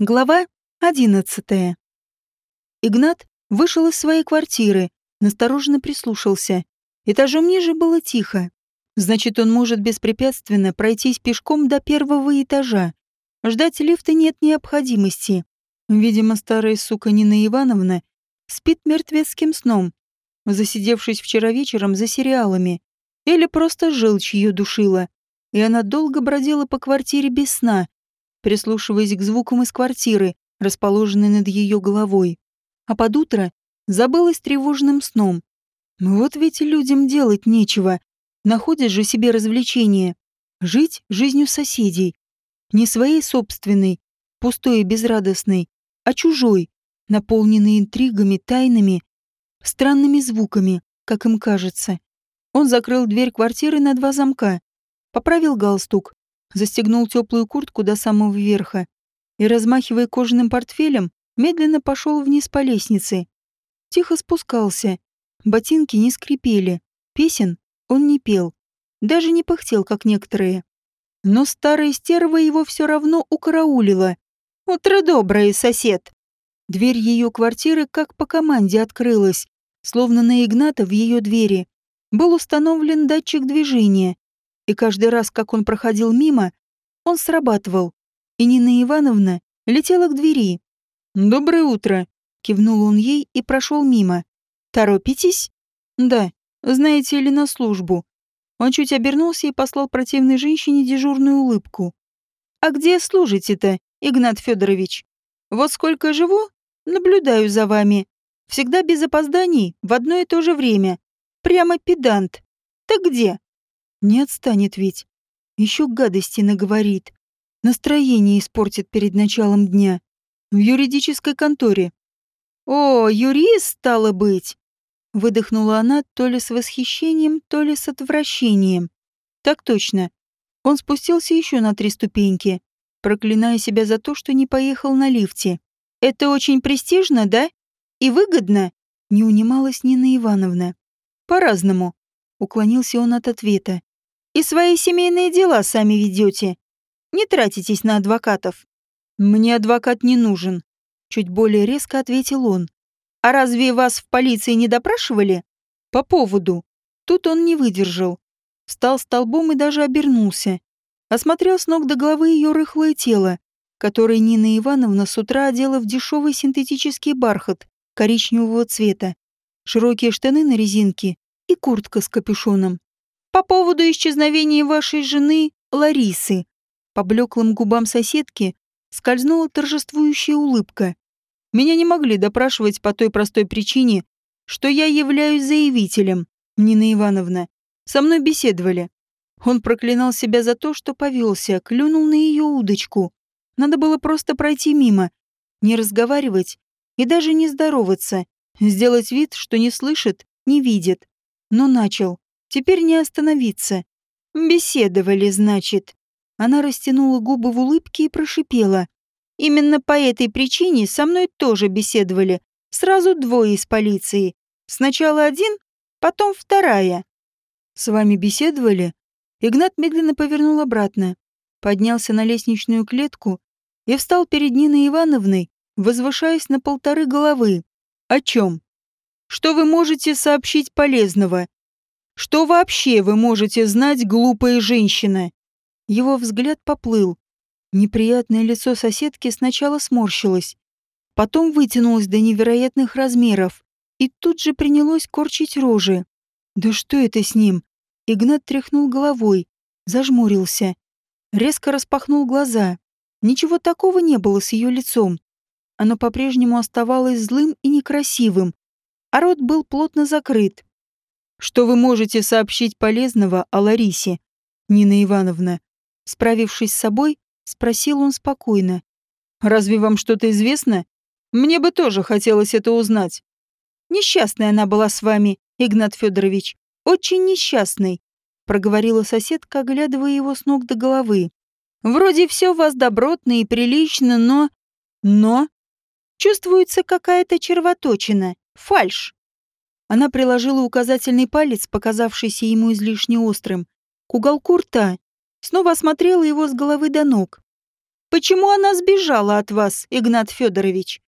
Глава одиннадцатая. Игнат вышел из своей квартиры, настороженно прислушался. Этажом ниже было тихо. Значит, он может беспрепятственно пройтись пешком до первого этажа. Ждать лифта нет необходимости. Видимо, старая сука Нина Ивановна спит мертвецким сном, засидевшись вчера вечером за сериалами. Или просто желчь ее душила, и она долго бродила по квартире без сна, прислушиваясь к звукам из квартиры, расположенной над ее головой. А под утро забылась тревожным сном. Вот ведь людям делать нечего. Находят же себе развлечения. Жить жизнью соседей. Не своей собственной, пустой и безрадостной, а чужой, наполненной интригами, тайнами, странными звуками, как им кажется. Он закрыл дверь квартиры на два замка, поправил галстук, застегнул теплую куртку до самого верха и, размахивая кожаным портфелем, медленно пошел вниз по лестнице. Тихо спускался. Ботинки не скрипели. Песен он не пел. Даже не пыхтел, как некоторые. Но старая стерва его все равно укараулила. «Утро доброе, сосед!» Дверь ее квартиры как по команде открылась, словно на Игната в ее двери. Был установлен датчик движения, и каждый раз, как он проходил мимо, он срабатывал, и Нина Ивановна летела к двери. «Доброе утро», — кивнул он ей и прошел мимо. «Торопитесь?» «Да, знаете ли, на службу». Он чуть обернулся и послал противной женщине дежурную улыбку. «А где служите-то, Игнат Федорович? Вот сколько живу, наблюдаю за вами. Всегда без опозданий, в одно и то же время. Прямо педант. Так где?» Не отстанет ведь. Еще гадости наговорит. Настроение испортит перед началом дня. В юридической конторе. «О, юрист, стало быть!» Выдохнула она то ли с восхищением, то ли с отвращением. Так точно. Он спустился еще на три ступеньки, проклиная себя за то, что не поехал на лифте. «Это очень престижно, да? И выгодно?» Не унималась Нина Ивановна. «По-разному», — уклонился он от ответа и свои семейные дела сами ведете. Не тратитесь на адвокатов. Мне адвокат не нужен, чуть более резко ответил он. А разве вас в полиции не допрашивали? По поводу. Тут он не выдержал. Встал столбом и даже обернулся. Осмотрел с ног до головы ее рыхлое тело, которое Нина Ивановна с утра одела в дешевый синтетический бархат коричневого цвета, широкие штаны на резинке и куртка с капюшоном по поводу исчезновения вашей жены Ларисы. По блеклым губам соседки скользнула торжествующая улыбка. Меня не могли допрашивать по той простой причине, что я являюсь заявителем, Нина Ивановна. Со мной беседовали. Он проклинал себя за то, что повелся, клюнул на ее удочку. Надо было просто пройти мимо, не разговаривать и даже не здороваться, сделать вид, что не слышит, не видит. Но начал. Теперь не остановиться. Беседовали, значит. Она растянула губы в улыбке и прошипела. Именно по этой причине со мной тоже беседовали. Сразу двое из полиции. Сначала один, потом вторая. С вами беседовали? Игнат медленно повернул обратно, поднялся на лестничную клетку и встал перед Ниной Ивановной, возвышаясь на полторы головы. О чем? Что вы можете сообщить полезного? Что вообще вы можете знать, глупая женщина?» Его взгляд поплыл. Неприятное лицо соседки сначала сморщилось, потом вытянулось до невероятных размеров и тут же принялось корчить рожи. «Да что это с ним?» Игнат тряхнул головой, зажмурился, резко распахнул глаза. Ничего такого не было с ее лицом. Оно по-прежнему оставалось злым и некрасивым, а рот был плотно закрыт. Что вы можете сообщить полезного о Ларисе, Нина Ивановна? Справившись с собой, спросил он спокойно. Разве вам что-то известно? Мне бы тоже хотелось это узнать. Несчастная она была с вами, Игнат Федорович. Очень несчастной, проговорила соседка, оглядывая его с ног до головы. Вроде все у вас добротно и прилично, но... Но... Чувствуется какая-то червоточина, фальшь. Она приложила указательный палец, показавшийся ему излишне острым, к уголку рта, снова осмотрела его с головы до ног. Почему она сбежала от вас, Игнат Федорович?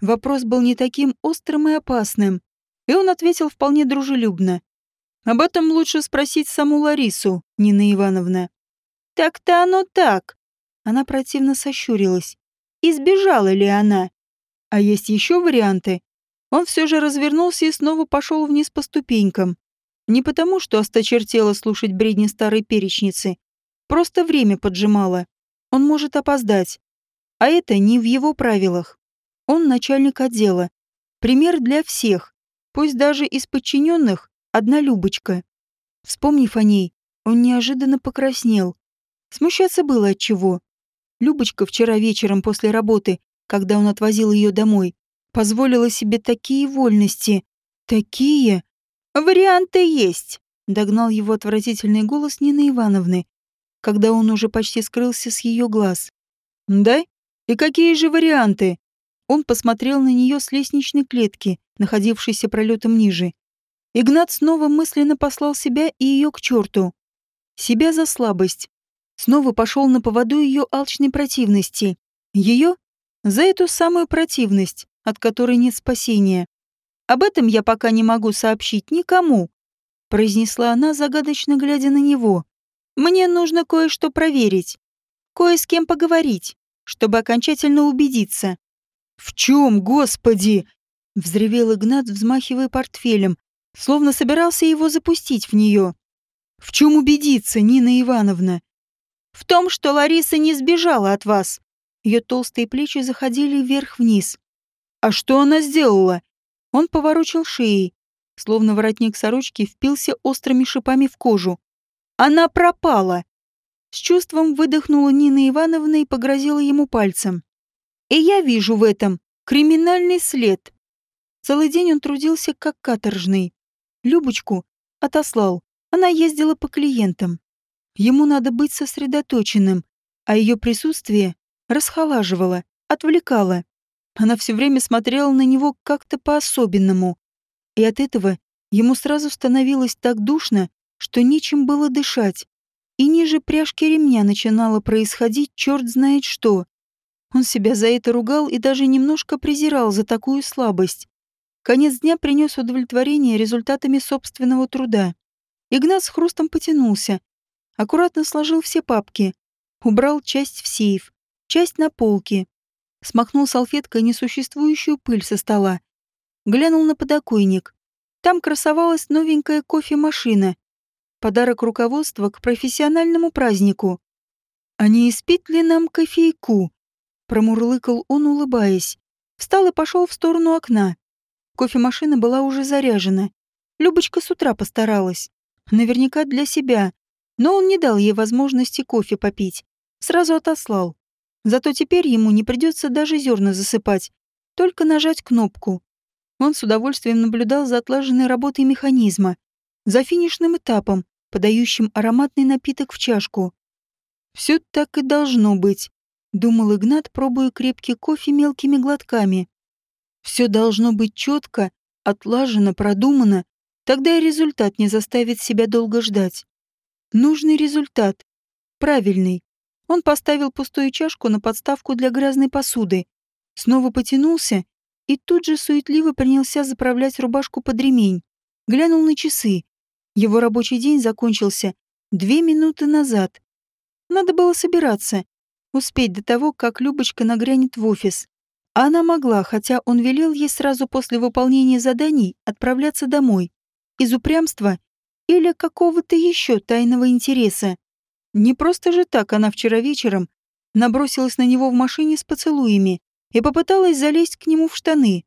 Вопрос был не таким острым и опасным, и он ответил вполне дружелюбно. Об этом лучше спросить саму Ларису, Нина Ивановна. Так-то оно так. Она противно сощурилась. Избежала ли она? А есть еще варианты? Он все же развернулся и снова пошел вниз по ступенькам. Не потому, что осточертело слушать бредни старой перечницы. Просто время поджимало. Он может опоздать. А это не в его правилах. Он начальник отдела. Пример для всех. Пусть даже из подчиненных одна Любочка. Вспомнив о ней, он неожиданно покраснел. Смущаться было от чего. Любочка вчера вечером после работы, когда он отвозил ее домой, позволила себе такие вольности. Такие. Варианты есть, догнал его отвратительный голос Нины Ивановны, когда он уже почти скрылся с ее глаз. «Да? И какие же варианты?» Он посмотрел на нее с лестничной клетки, находившейся пролетом ниже. Игнат снова мысленно послал себя и ее к черту. Себя за слабость. Снова пошел на поводу ее алчной противности. Ее за эту самую противность, от которой нет спасения. Об этом я пока не могу сообщить никому, произнесла она, загадочно глядя на него. Мне нужно кое-что проверить, кое с кем поговорить, чтобы окончательно убедиться. В чем, господи? взревел Игнат, взмахивая портфелем, словно собирался его запустить в нее. В чем убедиться, Нина Ивановна? В том, что Лариса не сбежала от вас. Ее толстые плечи заходили вверх-вниз. А что она сделала? Он поворочил шеей, словно воротник сорочки впился острыми шипами в кожу. Она пропала. С чувством выдохнула Нина Ивановна и погрозила ему пальцем. И я вижу в этом криминальный след. Целый день он трудился как каторжный. Любочку отослал. Она ездила по клиентам. Ему надо быть сосредоточенным, а ее присутствие расхолаживало, отвлекало. Она все время смотрела на него как-то по-особенному. И от этого ему сразу становилось так душно, что нечем было дышать, и ниже пряжки ремня начинало происходить черт знает что. Он себя за это ругал и даже немножко презирал за такую слабость. Конец дня принес удовлетворение результатами собственного труда. Игнат с хрустом потянулся, аккуратно сложил все папки, убрал часть в сейф, часть на полке, смахнул салфеткой несуществующую пыль со стола, глянул на подоконник. Там красовалась новенькая кофемашина Подарок руководства к профессиональному празднику. «А не испить ли нам кофейку?» Промурлыкал он, улыбаясь. Встал и пошел в сторону окна. Кофемашина была уже заряжена. Любочка с утра постаралась. Наверняка для себя. Но он не дал ей возможности кофе попить. Сразу отослал. Зато теперь ему не придется даже зерна засыпать. Только нажать кнопку. Он с удовольствием наблюдал за отлаженной работой механизма. За финишным этапом, подающим ароматный напиток в чашку. «Все так и должно быть», — думал Игнат, пробуя крепкий кофе мелкими глотками. «Все должно быть четко, отлажено, продумано, тогда и результат не заставит себя долго ждать. Нужный результат. Правильный. Он поставил пустую чашку на подставку для грязной посуды, снова потянулся и тут же суетливо принялся заправлять рубашку под ремень. Глянул на часы. Его рабочий день закончился две минуты назад. Надо было собираться, успеть до того, как Любочка нагрянет в офис. А она могла, хотя он велел ей сразу после выполнения заданий отправляться домой. Из упрямства или какого-то еще тайного интереса. Не просто же так она вчера вечером набросилась на него в машине с поцелуями и попыталась залезть к нему в штаны.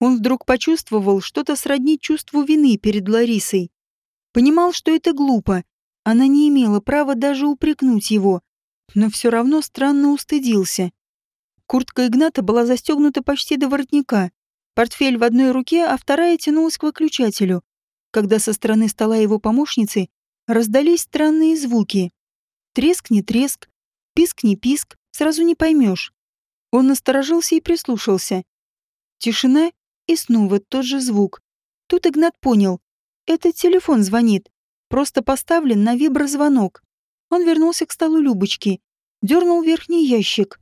Он вдруг почувствовал что-то сродни чувству вины перед Ларисой. Понимал, что это глупо. Она не имела права даже упрекнуть его, но все равно странно устыдился. Куртка Игната была застегнута почти до воротника. Портфель в одной руке, а вторая тянулась к выключателю. Когда со стороны стола его помощницы раздались странные звуки. Треск не треск, писк не писк, сразу не поймешь. Он насторожился и прислушался. Тишина и снова тот же звук. Тут Игнат понял, это телефон звонит. Просто поставлен на виброзвонок. Он вернулся к столу Любочки дернул верхний ящик.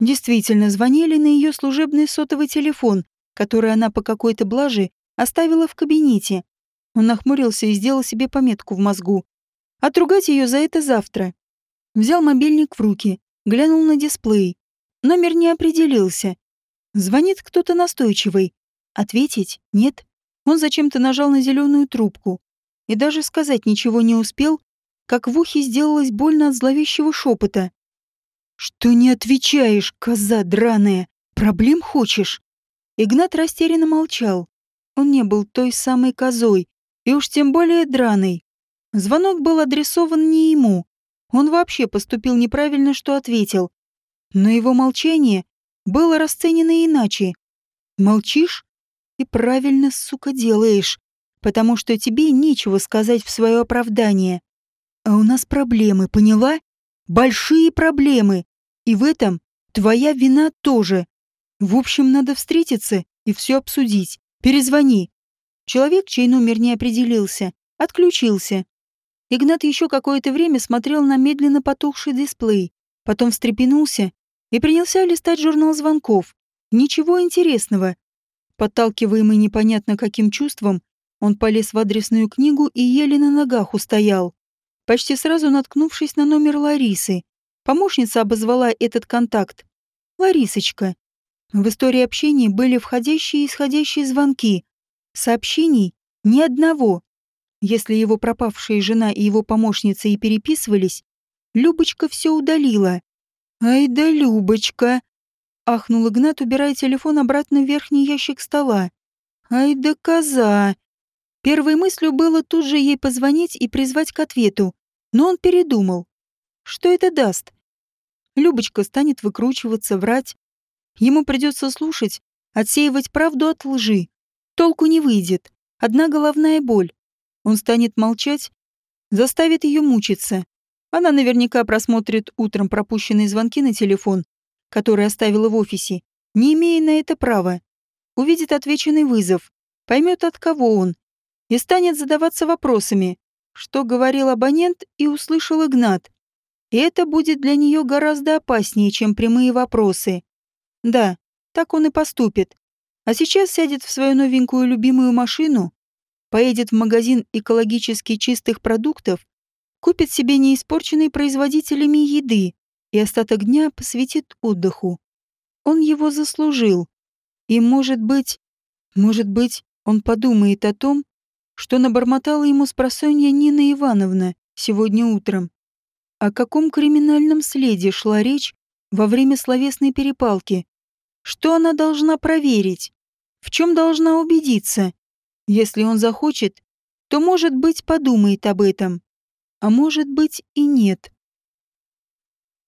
Действительно, звонили на ее служебный сотовый телефон, который она по какой-то блаже оставила в кабинете. Он нахмурился и сделал себе пометку в мозгу. Отругать ее за это завтра. Взял мобильник в руки, глянул на дисплей. Номер не определился. Звонит кто-то настойчивый. Ответить? Нет. Он зачем-то нажал на зеленую трубку. И даже сказать ничего не успел, как в ухе сделалось больно от зловещего шепота. «Что не отвечаешь, коза драная? Проблем хочешь?» Игнат растерянно молчал. Он не был той самой козой, и уж тем более драной. Звонок был адресован не ему. Он вообще поступил неправильно, что ответил. Но его молчание было расценено иначе. Молчишь? И правильно, сука, делаешь, потому что тебе нечего сказать в свое оправдание. А у нас проблемы, поняла? Большие проблемы. И в этом твоя вина тоже. В общем, надо встретиться и все обсудить. Перезвони. Человек, чей номер не определился, отключился. Игнат еще какое-то время смотрел на медленно потухший дисплей, потом встрепенулся и принялся листать журнал звонков. Ничего интересного. Подталкиваемый непонятно каким чувством, он полез в адресную книгу и еле на ногах устоял почти сразу наткнувшись на номер Ларисы. Помощница обозвала этот контакт. «Ларисочка». В истории общения были входящие и исходящие звонки. Сообщений ни одного. Если его пропавшая жена и его помощница и переписывались, Любочка все удалила. «Ай да Любочка!» — ахнул Игнат, убирая телефон обратно в верхний ящик стола. «Ай да коза!» Первой мыслью было тут же ей позвонить и призвать к ответу, но он передумал. Что это даст? Любочка станет выкручиваться, врать. Ему придется слушать, отсеивать правду от лжи. Толку не выйдет. Одна головная боль. Он станет молчать, заставит ее мучиться. Она наверняка просмотрит утром пропущенные звонки на телефон, который оставила в офисе, не имея на это права. Увидит отвеченный вызов, поймет, от кого он, и станет задаваться вопросами, что говорил абонент и услышал Игнат. И это будет для нее гораздо опаснее, чем прямые вопросы. Да, так он и поступит. А сейчас сядет в свою новенькую любимую машину, поедет в магазин экологически чистых продуктов, купит себе неиспорченной производителями еды и остаток дня посвятит отдыху. Он его заслужил. И, может быть, может быть, он подумает о том, что набормотала ему спросонья Нина Ивановна сегодня утром. О каком криминальном следе шла речь во время словесной перепалки? Что она должна проверить? В чем должна убедиться? Если он захочет, то, может быть, подумает об этом. А может быть и нет.